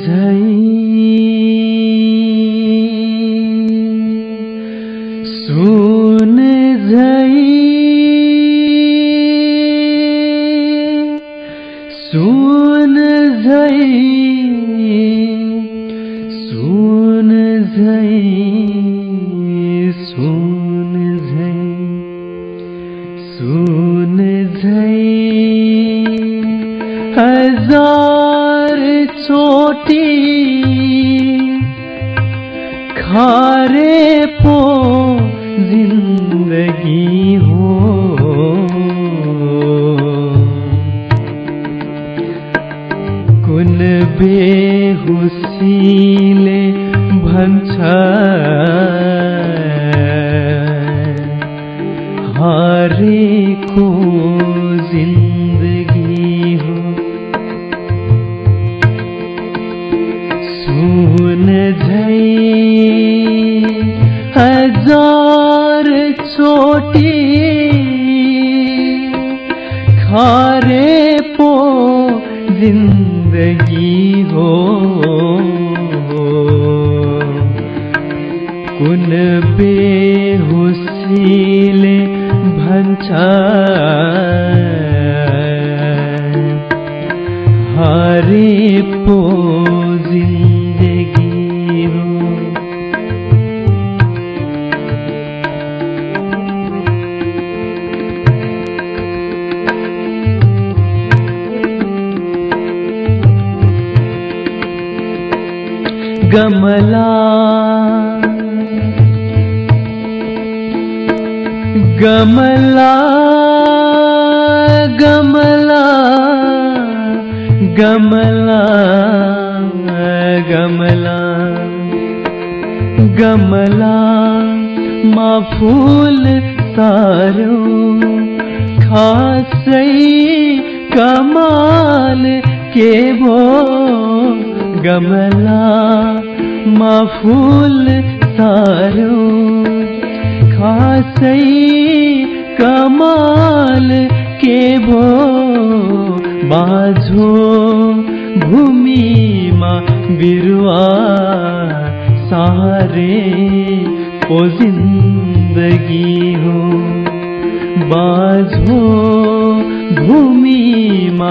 ी सून जै सून जै सून जै सून जै सून जै छोटी खारे पो जिन्दगी हो। कुन बेहुसीले भन्छ सुन झै। हजार छोटी खारे पो जिन्दगी हो। कुन बेहुसीले भन्छ। गमला। गमला गमला गमला गमला। गमला मा फूल सारो खासै कमाल के भो गमला फूल सारो खासै कमाल के भो बाझो भूमिमा बिरुवा सारे ओ जिन्दगी हो। बाझो भूमिमा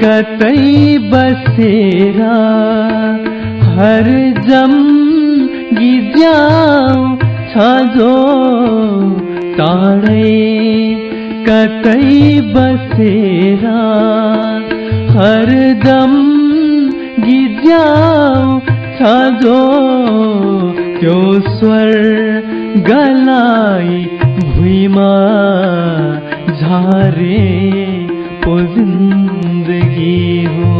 कतै बसेर हर जम गिज्याउ छ जो टाढै कतै बसेर हरदम गिज्याउ छ जो त्यो स्वर गलाई भुइँमा झारे पो जिन्दगी हो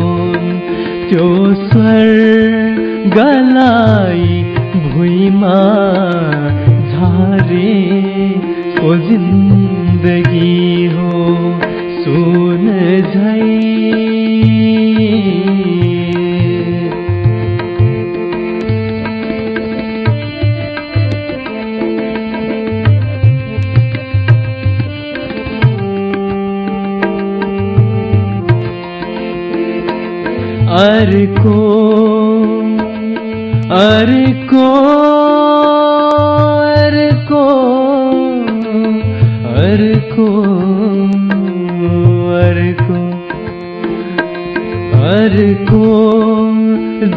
त्यो स्वर गलाई भुइँमा झारे ओ जिन्दगी हो सुन झै अर को अर को अर को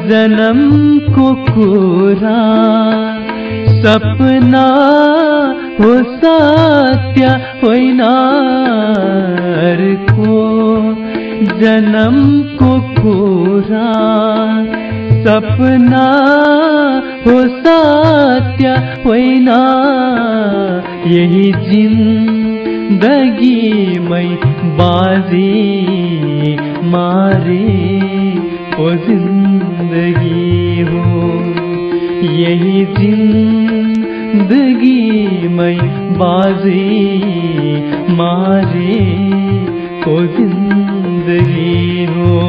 जन्म को कुरा सपना हो सत्य होना अर जन्म को कुरा सपना हो सत्य होइन। यही जिन्दगीमै बाजी मारे। ओ जिन्दगी हो। यही जिन्दगीमै बाजी मारे। को जिन्दगी हो।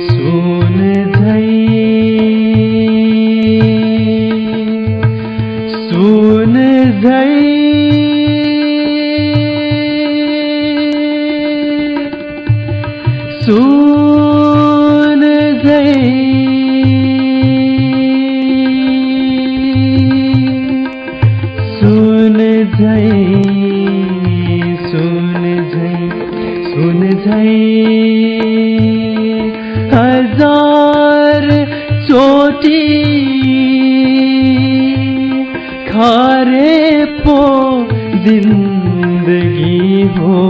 सुन सु रोटी खारे पो जिन्दगी हो।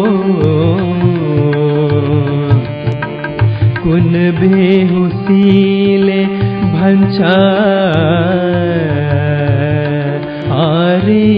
कुन बेहुसीले भन्छ। आरी